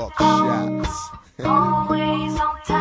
Buck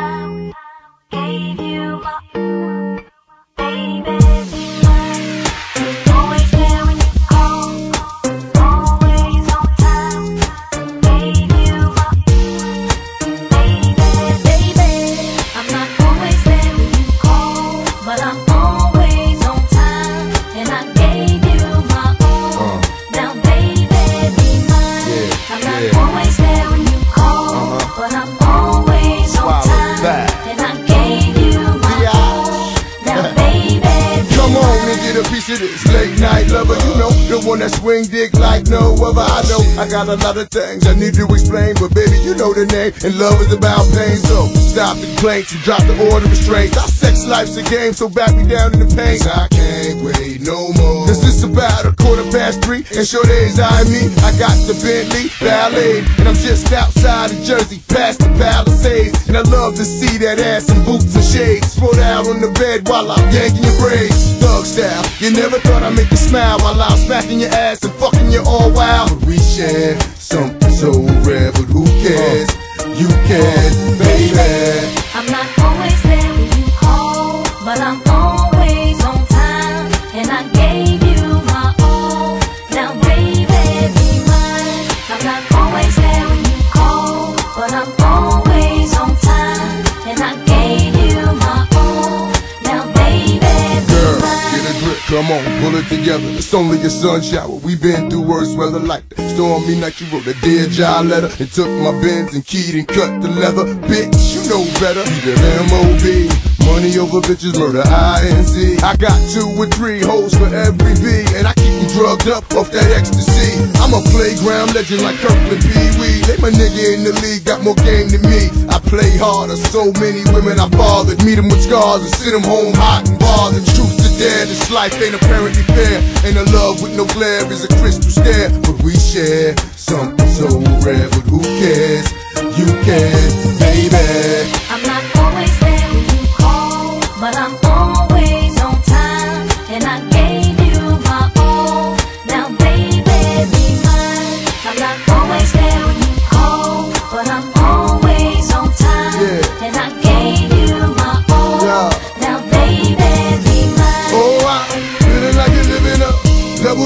of this late night lover. You know, the one that swing dick like no other. I know I got a lot of things I need to explain, but baby, you know the name. And love is about pain, so stop the complaints and drop the order of restraints. Our sex life's a game, so back me down in the pain. I can't wait no more. Cause it's about a quarter past three, and sure days I me. I got the Bentley Ballet, and I'm just outside of Jersey, past the Palisades. And I love to see that ass in boots and shades. Spread out on the bed while I'm yanking your braids. Thug style, you never thought I'd make you smile while I was smacking your ass and fucking you all wild. But we share something so rare, but who cares? You can, baby. I'm not always there when you call, but I'm always on time, and I gave you my all. Now, baby, come on, pull it together. It's only a sun shower. we been through worse weather like that. Stormy night, you wrote a dear John letter and took my bins and keyed and cut the leather. Bitch, you know better. Either M.O.B. Money over bitches, murder I.N.C. I got two or three hoes for every B, and I keep you drugged up off that ecstasy. I'm a playground legend like Kirkland Pee Wee. They my nigga in the league, got more game than me. I play harder, so many women I bothered. Meet them with scars and sit them home hot and bothered. Truth to dare, this life ain't apparently fair. And a love with no glare is a crystal stare. But we share something so rare, but who cares? You can, baby.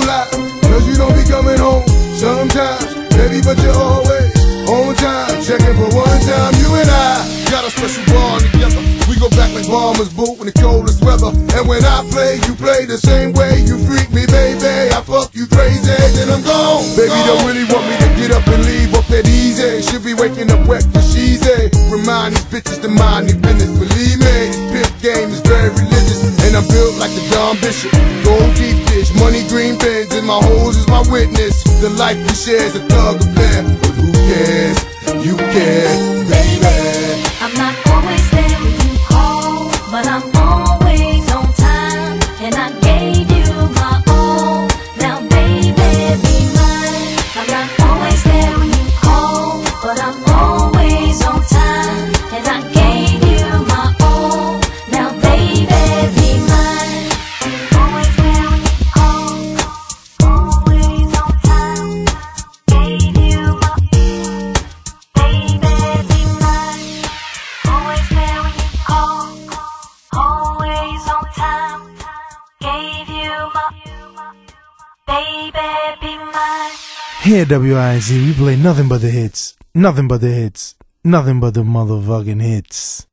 Life. Cause you don't be coming home sometimes, baby, but you're always on time. Checking for one time, you and I got a special bond together. We go back like bombers boot in the coldest weather. And when I play, you play the same way. You freak me, baby. I fuck you crazy, then I'm gone. Baby, don't really want me to get up and leave off that easy. Should be waking up wet for she's a. Remind these bitches to mind their business. Believe me, this pimp game is very religious. And I'm built like the Don Bishop. Gold my witness. The life we share is a thug affair. But who cares? You care, baby. Here WIZ, we play nothing but the hits. Nothing but the hits. Nothing but the motherfucking hits.